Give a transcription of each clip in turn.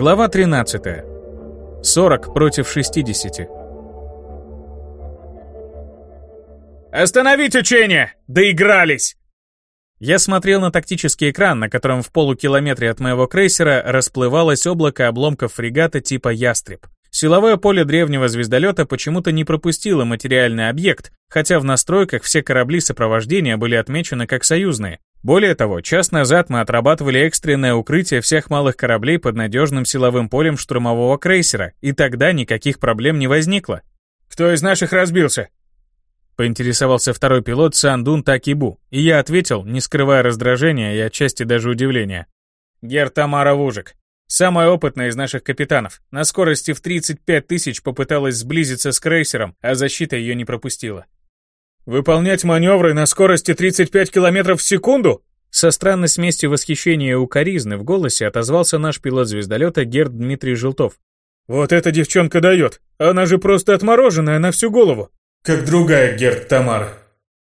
Глава 13. 40 против 60. «Остановить учение! Доигрались!» Я смотрел на тактический экран, на котором в полукилометре от моего крейсера расплывалось облако обломков фрегата типа «Ястреб». Силовое поле древнего звездолета почему-то не пропустило материальный объект, хотя в настройках все корабли сопровождения были отмечены как союзные. Более того, час назад мы отрабатывали экстренное укрытие всех малых кораблей под надежным силовым полем штурмового крейсера, и тогда никаких проблем не возникло. «Кто из наших разбился?» Поинтересовался второй пилот Сандун Такибу, и я ответил, не скрывая раздражения и отчасти даже удивления. «Гер Тамара Вужик. Самая опытная из наших капитанов. На скорости в 35 тысяч попыталась сблизиться с крейсером, а защита ее не пропустила. «Выполнять маневры на скорости 35 км в секунду?» Со странной смесью восхищения и укоризны в голосе отозвался наш пилот звездолета Герд Дмитрий Желтов. «Вот эта девчонка дает! Она же просто отмороженная на всю голову!» «Как другая Герд Тамара!»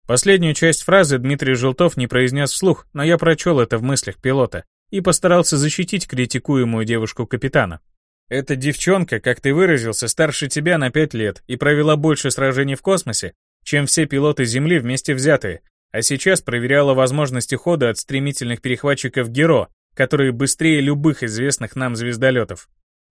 Последнюю часть фразы Дмитрий Желтов не произнес вслух, но я прочел это в мыслях пилота и постарался защитить критикуемую девушку-капитана. Эта девчонка, как ты выразился, старше тебя на пять лет и провела больше сражений в космосе, чем все пилоты Земли вместе взятые, а сейчас проверяла возможности хода от стремительных перехватчиков Геро, которые быстрее любых известных нам звездолетов.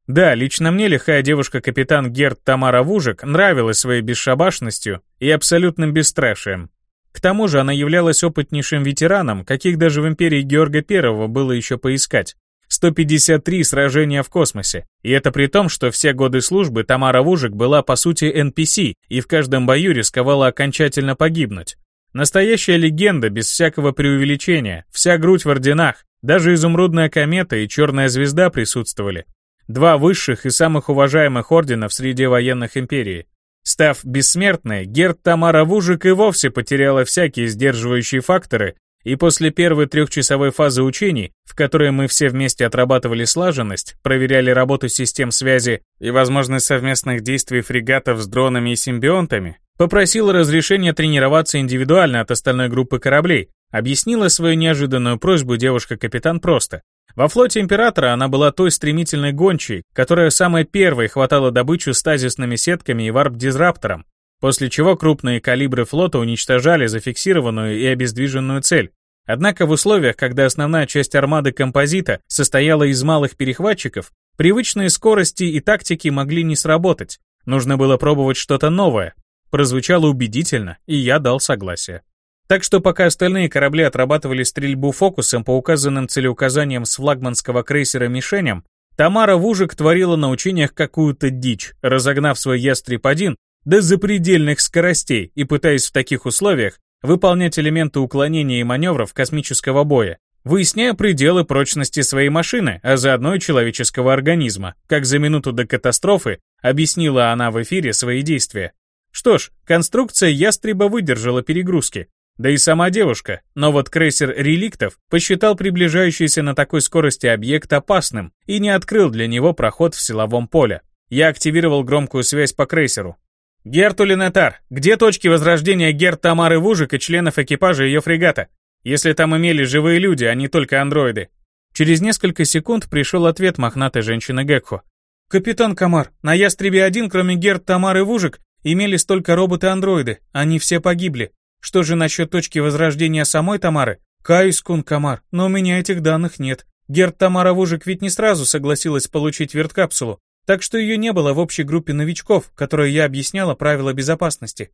Да, лично мне лихая девушка-капитан Герт Тамара Вужик нравилась своей бесшабашностью и абсолютным бесстрашием. К тому же она являлась опытнейшим ветераном, каких даже в империи Георга I было еще поискать. 153 сражения в космосе. И это при том, что все годы службы Тамара Вужик была по сути NPC и в каждом бою рисковала окончательно погибнуть. Настоящая легенда без всякого преувеличения, вся грудь в орденах, даже изумрудная комета и черная звезда присутствовали. Два высших и самых уважаемых орденов среди военных империи. Став бессмертной, Герд Тамара Вужик и вовсе потеряла всякие сдерживающие факторы и после первой трехчасовой фазы учений, в которой мы все вместе отрабатывали слаженность, проверяли работу систем связи и возможность совместных действий фрегатов с дронами и симбионтами, попросила разрешения тренироваться индивидуально от остальной группы кораблей, объяснила свою неожиданную просьбу девушка-капитан просто. Во флоте Императора она была той стремительной гончей, которая самой первой хватала добычу стазисными сетками и варп-дизраптором, после чего крупные калибры флота уничтожали зафиксированную и обездвиженную цель. Однако в условиях, когда основная часть армады композита состояла из малых перехватчиков, привычные скорости и тактики могли не сработать. Нужно было пробовать что-то новое. Прозвучало убедительно, и я дал согласие. Так что пока остальные корабли отрабатывали стрельбу фокусом по указанным целеуказаниям с флагманского крейсера мишеням, Тамара Вужик творила на учениях какую-то дичь, разогнав свой Ястреб-1 до запредельных скоростей и пытаясь в таких условиях выполнять элементы уклонения и маневров космического боя, выясняя пределы прочности своей машины, а заодно и человеческого организма, как за минуту до катастрофы объяснила она в эфире свои действия. Что ж, конструкция ястреба выдержала перегрузки, да и сама девушка, но вот крейсер реликтов посчитал приближающийся на такой скорости объект опасным и не открыл для него проход в силовом поле. Я активировал громкую связь по крейсеру, «Герту Линетар, где точки возрождения Герт Тамары Вужик и членов экипажа ее фрегата? Если там имели живые люди, а не только андроиды?» Через несколько секунд пришел ответ мохнатой женщины Гекхо. «Капитан Камар, на Ястребе-1, кроме Герт Тамары Вужик, имелись только роботы-андроиды, они все погибли. Что же насчет точки возрождения самой Тамары? Каюсь, Кун Камар, но у меня этих данных нет. Герт Тамара Вужик ведь не сразу согласилась получить верткапсулу. Так что ее не было в общей группе новичков, которой я объясняла правила безопасности.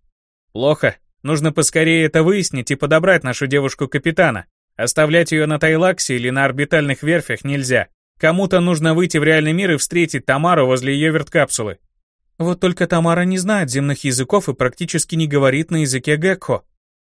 Плохо. Нужно поскорее это выяснить и подобрать нашу девушку-капитана. Оставлять ее на Тайлаксе или на орбитальных верфях нельзя. Кому-то нужно выйти в реальный мир и встретить Тамару возле ее верткапсулы. Вот только Тамара не знает земных языков и практически не говорит на языке Гекко.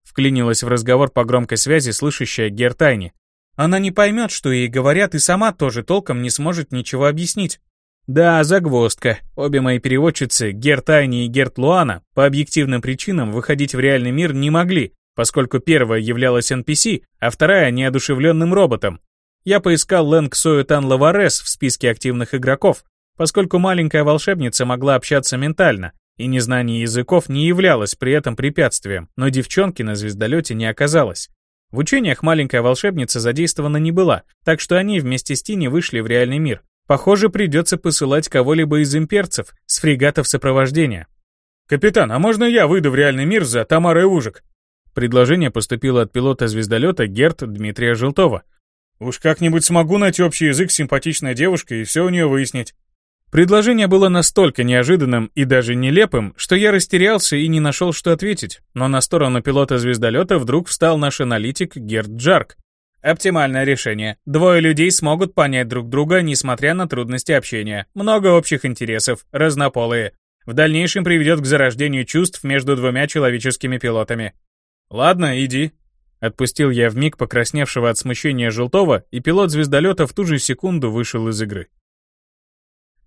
Вклинилась в разговор по громкой связи слышащая Гертайни. Она не поймет, что ей говорят, и сама тоже толком не сможет ничего объяснить. Да, загвоздка. Обе мои переводчицы, Герт Айни и Герт Луана, по объективным причинам выходить в реальный мир не могли, поскольку первая являлась NPC, а вторая неодушевленным роботом. Я поискал Лэнг Соютан Лаварес в списке активных игроков, поскольку маленькая волшебница могла общаться ментально, и незнание языков не являлось при этом препятствием, но девчонки на звездолете не оказалось. В учениях маленькая волшебница задействована не была, так что они вместе с Тини вышли в реальный мир. Похоже, придется посылать кого-либо из имперцев с фрегатов сопровождения. «Капитан, а можно я выйду в реальный мир за Тамарой Ужик?» Предложение поступило от пилота звездолета Герт Дмитрия Желтова. «Уж как-нибудь смогу найти общий язык с симпатичной девушкой и все у нее выяснить». Предложение было настолько неожиданным и даже нелепым, что я растерялся и не нашел, что ответить, но на сторону пилота звездолета вдруг встал наш аналитик Герт Джарк. Оптимальное решение. Двое людей смогут понять друг друга, несмотря на трудности общения. Много общих интересов, разнополые. В дальнейшем приведет к зарождению чувств между двумя человеческими пилотами. «Ладно, иди». Отпустил я вмиг покрасневшего от смущения Желтого, и пилот звездолета в ту же секунду вышел из игры.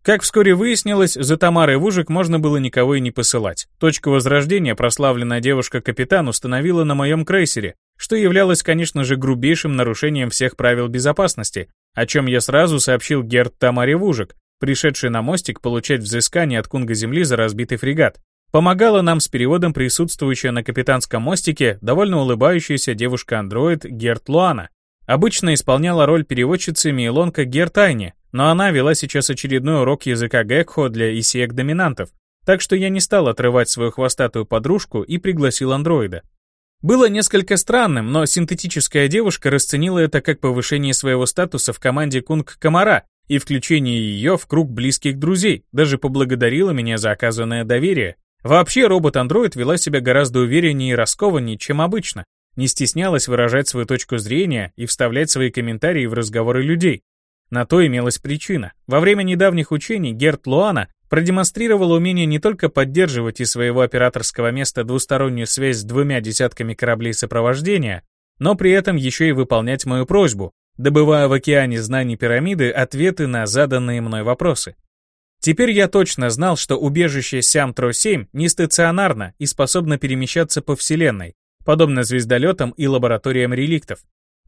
Как вскоре выяснилось, за Тамарой Вужик можно было никого и не посылать. Точку возрождения прославленная девушка-капитан установила на моем крейсере, что являлось, конечно же, грубейшим нарушением всех правил безопасности, о чем я сразу сообщил Герт Тамаре Вужик, пришедший на мостик получать взыскание от Кунга Земли за разбитый фрегат. Помогала нам с переводом присутствующая на капитанском мостике довольно улыбающаяся девушка-андроид Герт Луана. Обычно исполняла роль переводчицы Мейлонка Герт Айни, но она вела сейчас очередной урок языка Гекхо для исиек-доминантов, так что я не стал отрывать свою хвостатую подружку и пригласил андроида. Было несколько странным, но синтетическая девушка расценила это как повышение своего статуса в команде Кунг Комара и включение ее в круг близких друзей, даже поблагодарила меня за оказанное доверие. Вообще робот-андроид вела себя гораздо увереннее и раскованнее, чем обычно, не стеснялась выражать свою точку зрения и вставлять свои комментарии в разговоры людей. На то имелась причина. Во время недавних учений Герт Луана продемонстрировала умение не только поддерживать из своего операторского места двустороннюю связь с двумя десятками кораблей сопровождения, но при этом еще и выполнять мою просьбу, добывая в океане знаний пирамиды ответы на заданные мной вопросы. Теперь я точно знал, что убежище Сямтро-7 не стационарно и способно перемещаться по Вселенной, подобно звездолетам и лабораториям реликтов.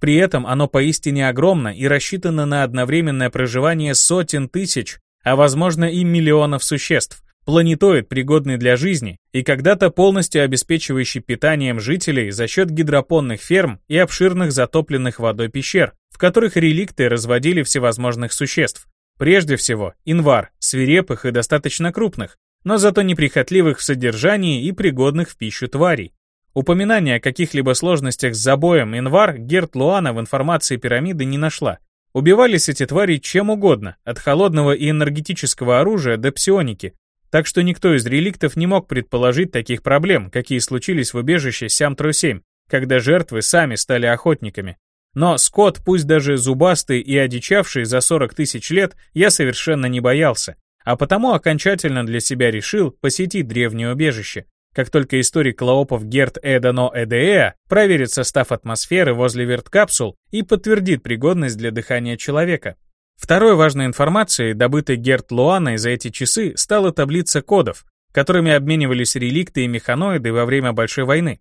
При этом оно поистине огромно и рассчитано на одновременное проживание сотен тысяч а возможно и миллионов существ, планетоид, пригодный для жизни и когда-то полностью обеспечивающий питанием жителей за счет гидропонных ферм и обширных затопленных водой пещер, в которых реликты разводили всевозможных существ. Прежде всего, инвар, свирепых и достаточно крупных, но зато неприхотливых в содержании и пригодных в пищу тварей. Упоминания о каких-либо сложностях с забоем инвар Герт Луана в информации пирамиды не нашла, Убивались эти твари чем угодно, от холодного и энергетического оружия до псионики, так что никто из реликтов не мог предположить таких проблем, какие случились в убежище Сямтру-7, когда жертвы сами стали охотниками. Но скот, пусть даже зубастый и одичавший за 40 тысяч лет, я совершенно не боялся, а потому окончательно для себя решил посетить древнее убежище. Как только историк Лаопов Герт Эдано Эдеа проверит состав атмосферы возле верткапсул и подтвердит пригодность для дыхания человека. Второй важной информацией, добытой Герт Луаной за эти часы, стала таблица кодов, которыми обменивались реликты и механоиды во время Большой войны.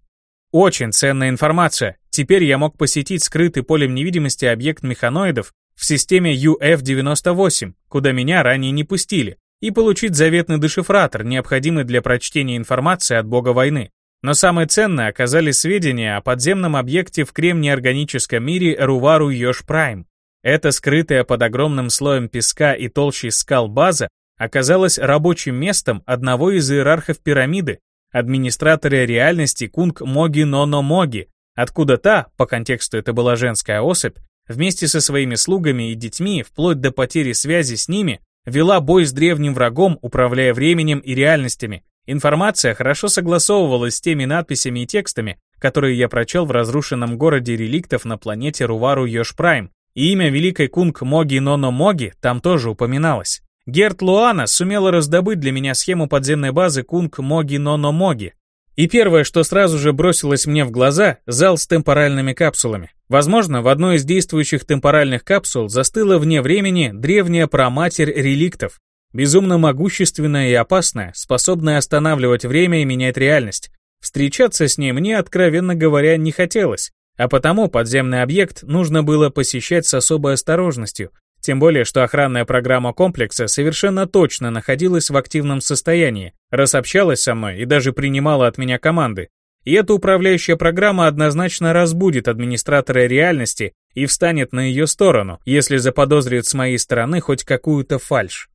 Очень ценная информация. Теперь я мог посетить скрытый полем невидимости объект механоидов в системе UF-98, куда меня ранее не пустили, и получить заветный дешифратор, необходимый для прочтения информации от бога войны. Но самое ценное оказались сведения о подземном объекте в кремнеорганическом мире Рувару Йош Прайм. Эта скрытая под огромным слоем песка и толщей скал база оказалась рабочим местом одного из иерархов пирамиды, администратора реальности Кунг Моги Ноно Моги, откуда та, по контексту это была женская особь, вместе со своими слугами и детьми, вплоть до потери связи с ними, Вела бой с древним врагом, управляя временем и реальностями. Информация хорошо согласовывалась с теми надписями и текстами, которые я прочел в разрушенном городе реликтов на планете Рувару Йош Прайм. И имя великой кунг Моги Ноно Моги там тоже упоминалось. Герт Луана сумела раздобыть для меня схему подземной базы кунг Моги Ноно Моги, и первое, что сразу же бросилось мне в глаза, зал с темпоральными капсулами. Возможно, в одной из действующих темпоральных капсул застыла вне времени древняя проматерь реликтов, безумно могущественная и опасная, способная останавливать время и менять реальность. Встречаться с ней мне, откровенно говоря, не хотелось, а потому подземный объект нужно было посещать с особой осторожностью, тем более, что охранная программа комплекса совершенно точно находилась в активном состоянии, расобщалась со мной и даже принимала от меня команды. И эта управляющая программа однозначно разбудит администратора реальности и встанет на ее сторону, если заподозрит с моей стороны хоть какую-то фальшь.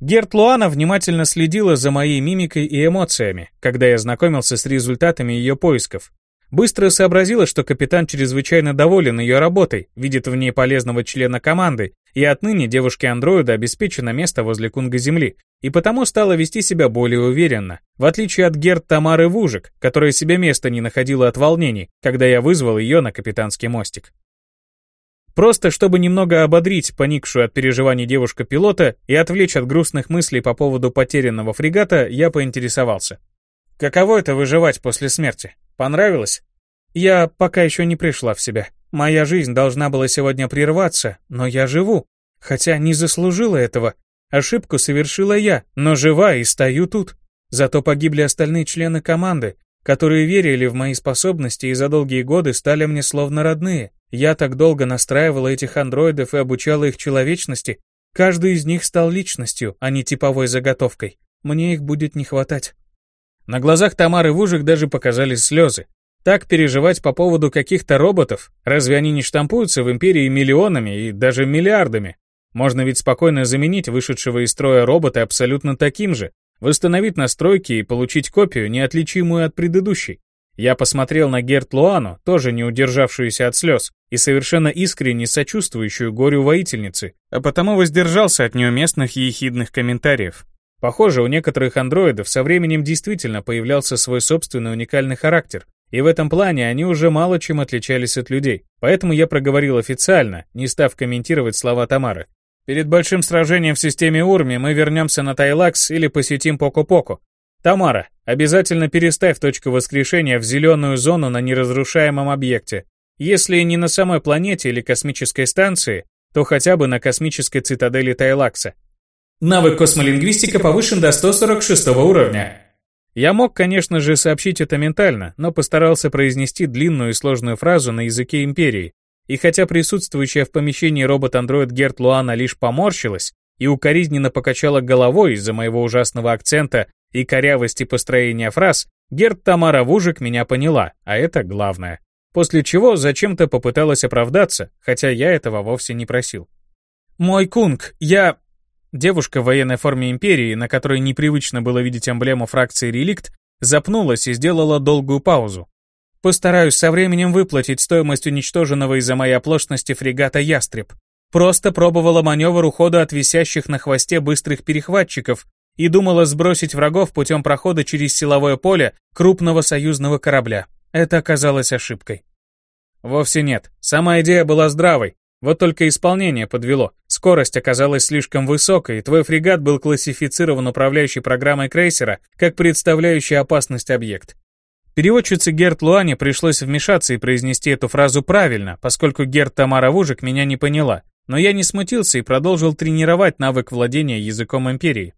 Герт Луана внимательно следила за моей мимикой и эмоциями, когда я знакомился с результатами ее поисков. Быстро сообразила, что капитан чрезвычайно доволен ее работой, видит в ней полезного члена команды, и отныне девушке-андроида обеспечено место возле Кунга Земли, и потому стала вести себя более уверенно, в отличие от Герт Тамары Вужик, которая себе места не находила от волнений, когда я вызвал ее на капитанский мостик. Просто чтобы немного ободрить поникшую от переживаний девушка-пилота и отвлечь от грустных мыслей по поводу потерянного фрегата, я поинтересовался. Каково это выживать после смерти? Понравилось? Я пока еще не пришла в себя. Моя жизнь должна была сегодня прерваться, но я живу. Хотя не заслужила этого. Ошибку совершила я, но жива и стою тут. Зато погибли остальные члены команды, которые верили в мои способности и за долгие годы стали мне словно родные. Я так долго настраивала этих андроидов и обучала их человечности. Каждый из них стал личностью, а не типовой заготовкой. Мне их будет не хватать. На глазах Тамары Вужик даже показались слезы. Так переживать по поводу каких-то роботов? Разве они не штампуются в империи миллионами и даже миллиардами? Можно ведь спокойно заменить вышедшего из строя робота абсолютно таким же, восстановить настройки и получить копию, неотличимую от предыдущей. Я посмотрел на Герт Луану, тоже не удержавшуюся от слез, и совершенно искренне сочувствующую горю воительницы, а потому воздержался от неуместных ехидных комментариев. Похоже, у некоторых андроидов со временем действительно появлялся свой собственный уникальный характер, и в этом плане они уже мало чем отличались от людей. Поэтому я проговорил официально, не став комментировать слова Тамары. Перед большим сражением в системе Урми мы вернемся на Тайлакс или посетим Поко-Поко. Тамара, обязательно переставь точку воскрешения в зеленую зону на неразрушаемом объекте. Если не на самой планете или космической станции, то хотя бы на космической цитадели Тайлакса. Навык космолингвистика повышен до 146 уровня. Я мог, конечно же, сообщить это ментально, но постарался произнести длинную и сложную фразу на языке Империи. И хотя присутствующая в помещении робот-андроид Герт Луана лишь поморщилась и укоризненно покачала головой из-за моего ужасного акцента и корявости построения фраз, Герт Тамара Вужик меня поняла, а это главное. После чего зачем-то попыталась оправдаться, хотя я этого вовсе не просил. «Мой кунг, я...» Девушка в военной форме Империи, на которой непривычно было видеть эмблему фракции «Реликт», запнулась и сделала долгую паузу. «Постараюсь со временем выплатить стоимость уничтоженного из-за моей оплошности фрегата «Ястреб». Просто пробовала маневр ухода от висящих на хвосте быстрых перехватчиков и думала сбросить врагов путем прохода через силовое поле крупного союзного корабля. Это оказалось ошибкой. Вовсе нет. Сама идея была здравой. Вот только исполнение подвело. Скорость оказалась слишком высокой, и твой фрегат был классифицирован управляющей программой крейсера как представляющий опасность объект. Переводчице Герт Луане пришлось вмешаться и произнести эту фразу правильно, поскольку Герт Тамара Вужик меня не поняла. Но я не смутился и продолжил тренировать навык владения языком Империи.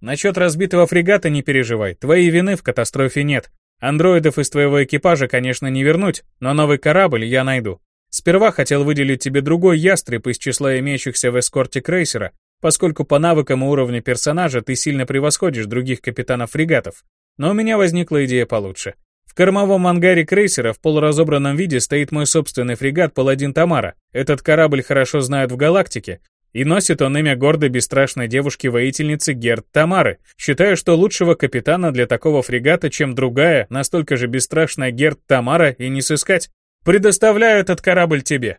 Насчет разбитого фрегата не переживай, твоей вины в катастрофе нет. Андроидов из твоего экипажа, конечно, не вернуть, но новый корабль я найду. Сперва хотел выделить тебе другой ястреб из числа имеющихся в эскорте крейсера, поскольку по навыкам и уровню персонажа ты сильно превосходишь других капитанов фрегатов. Но у меня возникла идея получше. В кормовом ангаре крейсера в полуразобранном виде стоит мой собственный фрегат «Паладин Тамара». Этот корабль хорошо знают в галактике, и носит он имя гордой бесстрашной девушки-воительницы Герд Тамары. Считаю, что лучшего капитана для такого фрегата, чем другая, настолько же бесстрашная Герд Тамара, и не сыскать. Предоставляю этот корабль тебе.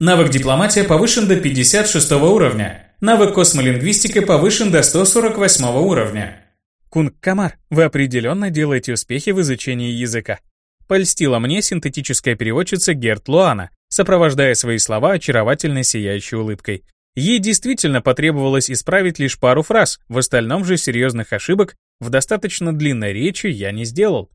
Навык дипломатия повышен до 56 уровня. Навык космолингвистика повышен до 148 уровня. Кунг Камар, вы определенно делаете успехи в изучении языка. Польстила мне синтетическая переводчица Герт Луана, сопровождая свои слова очаровательной сияющей улыбкой. Ей действительно потребовалось исправить лишь пару фраз, в остальном же серьезных ошибок в достаточно длинной речи я не сделал.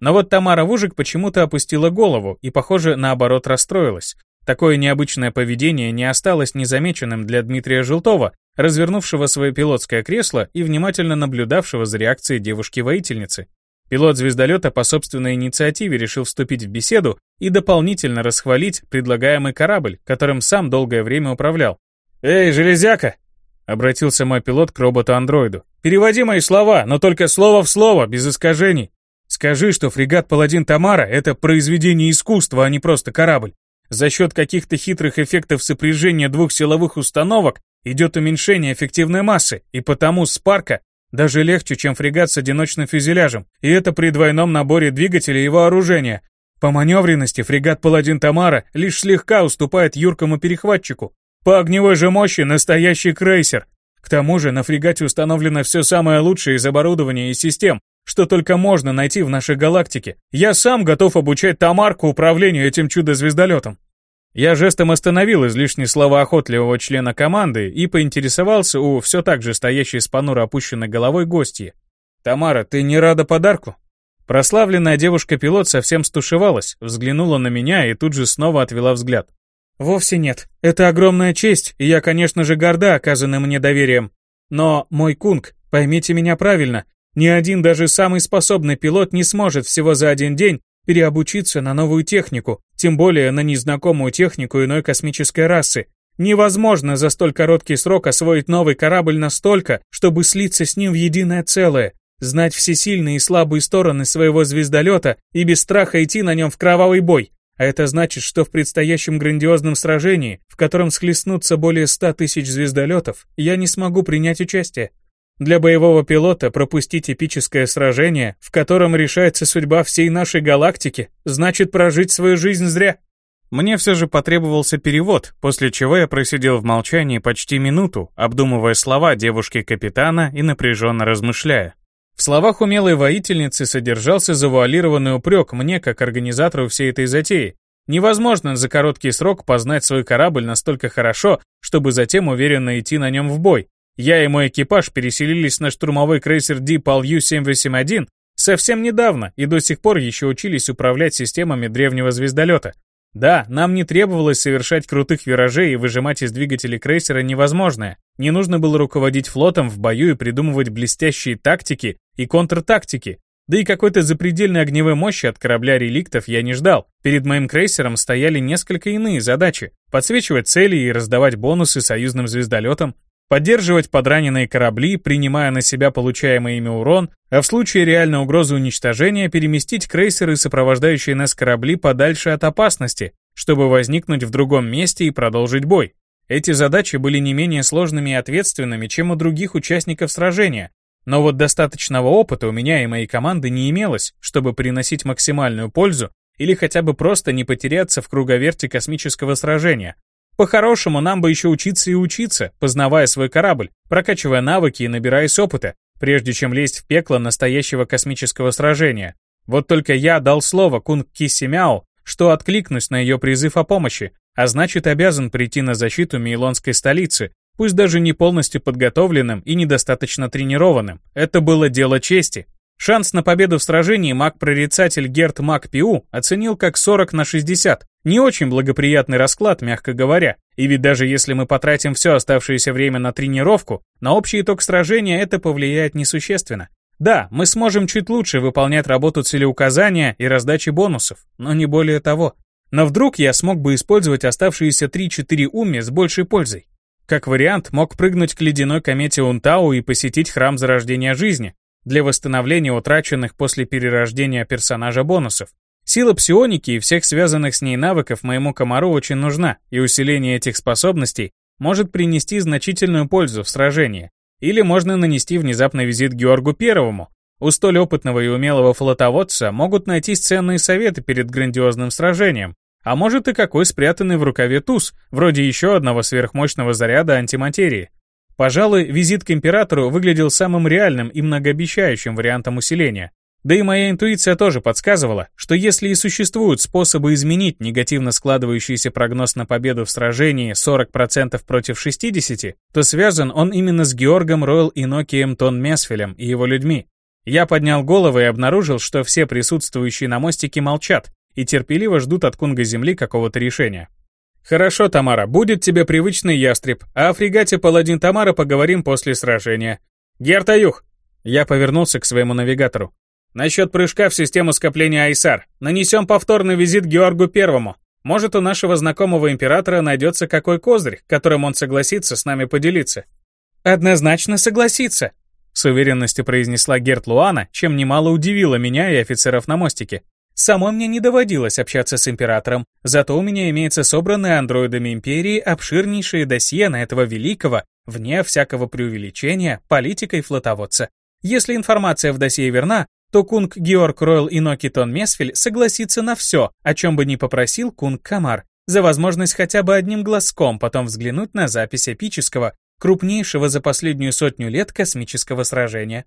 Но вот Тамара Вужик почему-то опустила голову и, похоже, наоборот расстроилась. Такое необычное поведение не осталось незамеченным для Дмитрия Желтова, развернувшего свое пилотское кресло и внимательно наблюдавшего за реакцией девушки-воительницы. Пилот звездолета по собственной инициативе решил вступить в беседу и дополнительно расхвалить предлагаемый корабль, которым сам долгое время управлял. «Эй, железяка!» — обратился мой пилот к роботу-андроиду. «Переводи мои слова, но только слово в слово, без искажений. Скажи, что фрегат «Паладин Тамара» — это произведение искусства, а не просто корабль. За счет каких-то хитрых эффектов сопряжения двух силовых установок идет уменьшение эффективной массы, и потому Спарка даже легче, чем фрегат с одиночным фюзеляжем, и это при двойном наборе двигателей и вооружения. По маневренности фрегат Паладин Тамара лишь слегка уступает юркому перехватчику. По огневой же мощи настоящий крейсер. К тому же на фрегате установлено все самое лучшее из оборудования и систем, что только можно найти в нашей галактике. Я сам готов обучать Тамарку управлению этим чудо-звездолетом. Я жестом остановил излишне словоохотливого члена команды и поинтересовался у все так же стоящей с понуро опущенной головой гостьи. «Тамара, ты не рада подарку?» Прославленная девушка-пилот совсем стушевалась, взглянула на меня и тут же снова отвела взгляд. «Вовсе нет. Это огромная честь, и я, конечно же, горда оказанным мне доверием. Но, мой кунг, поймите меня правильно, ни один даже самый способный пилот не сможет всего за один день переобучиться на новую технику, тем более на незнакомую технику иной космической расы. Невозможно за столь короткий срок освоить новый корабль настолько, чтобы слиться с ним в единое целое, знать все сильные и слабые стороны своего звездолета и без страха идти на нем в кровавый бой. А это значит, что в предстоящем грандиозном сражении, в котором схлестнутся более ста тысяч звездолетов, я не смогу принять участие. Для боевого пилота пропустить эпическое сражение, в котором решается судьба всей нашей галактики, значит прожить свою жизнь зря. Мне все же потребовался перевод, после чего я просидел в молчании почти минуту, обдумывая слова девушки-капитана и напряженно размышляя. В словах умелой воительницы содержался завуалированный упрек мне, как организатору всей этой затеи. Невозможно за короткий срок познать свой корабль настолько хорошо, чтобы затем уверенно идти на нем в бой. Я и мой экипаж переселились на штурмовой крейсер Deepal U-781 совсем недавно и до сих пор еще учились управлять системами древнего звездолета. Да, нам не требовалось совершать крутых виражей и выжимать из двигателей крейсера невозможное. Не нужно было руководить флотом в бою и придумывать блестящие тактики и контртактики. Да и какой-то запредельной огневой мощи от корабля реликтов я не ждал. Перед моим крейсером стояли несколько иные задачи. Подсвечивать цели и раздавать бонусы союзным звездолетам, поддерживать подраненные корабли, принимая на себя получаемый ими урон, а в случае реальной угрозы уничтожения переместить крейсеры, сопровождающие нас корабли, подальше от опасности, чтобы возникнуть в другом месте и продолжить бой. Эти задачи были не менее сложными и ответственными, чем у других участников сражения, но вот достаточного опыта у меня и моей команды не имелось, чтобы приносить максимальную пользу или хотя бы просто не потеряться в круговерте космического сражения, по-хорошему, нам бы еще учиться и учиться, познавая свой корабль, прокачивая навыки и набираясь опыта, прежде чем лезть в пекло настоящего космического сражения. Вот только я дал слово Кунг Кисси Мяо, что откликнусь на ее призыв о помощи, а значит обязан прийти на защиту Мейлонской столицы, пусть даже не полностью подготовленным и недостаточно тренированным. Это было дело чести. Шанс на победу в сражении маг-прорицатель Герт Мак Пиу оценил как 40 на 60. Не очень благоприятный расклад, мягко говоря. И ведь даже если мы потратим все оставшееся время на тренировку, на общий итог сражения это повлияет несущественно. Да, мы сможем чуть лучше выполнять работу целеуказания и раздачи бонусов, но не более того. Но вдруг я смог бы использовать оставшиеся 3-4 уми с большей пользой. Как вариант, мог прыгнуть к ледяной комете Унтау и посетить храм зарождения жизни, для восстановления утраченных после перерождения персонажа бонусов. Сила псионики и всех связанных с ней навыков моему комару очень нужна, и усиление этих способностей может принести значительную пользу в сражении. Или можно нанести внезапный визит Георгу Первому. У столь опытного и умелого флотоводца могут найтись ценные советы перед грандиозным сражением, а может и какой спрятанный в рукаве туз, вроде еще одного сверхмощного заряда антиматерии. Пожалуй, визит к императору выглядел самым реальным и многообещающим вариантом усиления. Да и моя интуиция тоже подсказывала, что если и существуют способы изменить негативно складывающийся прогноз на победу в сражении 40% против 60%, то связан он именно с Георгом Ройл Инокием Тон Месфелем и его людьми. Я поднял голову и обнаружил, что все присутствующие на мостике молчат и терпеливо ждут от Кунга Земли какого-то решения. «Хорошо, Тамара, будет тебе привычный ястреб, а о фрегате Паладин Тамара поговорим после сражения. Гертаюх!» Я повернулся к своему навигатору. «Насчет прыжка в систему скопления Айсар. Нанесем повторный визит Георгу Первому. Может, у нашего знакомого императора найдется какой козырь, которым он согласится с нами поделиться». «Однозначно согласится», — с уверенностью произнесла Герт Луана, чем немало удивила меня и офицеров на мостике. Самой мне не доводилось общаться с императором, зато у меня имеется собранное андроидами империи обширнейшее досье на этого великого, вне всякого преувеличения, политика и флотоводца. Если информация в досье верна, то кунг Георг Ройл и Нокитон Месфель согласится на все, о чем бы ни попросил кунг Камар, за возможность хотя бы одним глазком потом взглянуть на запись эпического, крупнейшего за последнюю сотню лет космического сражения.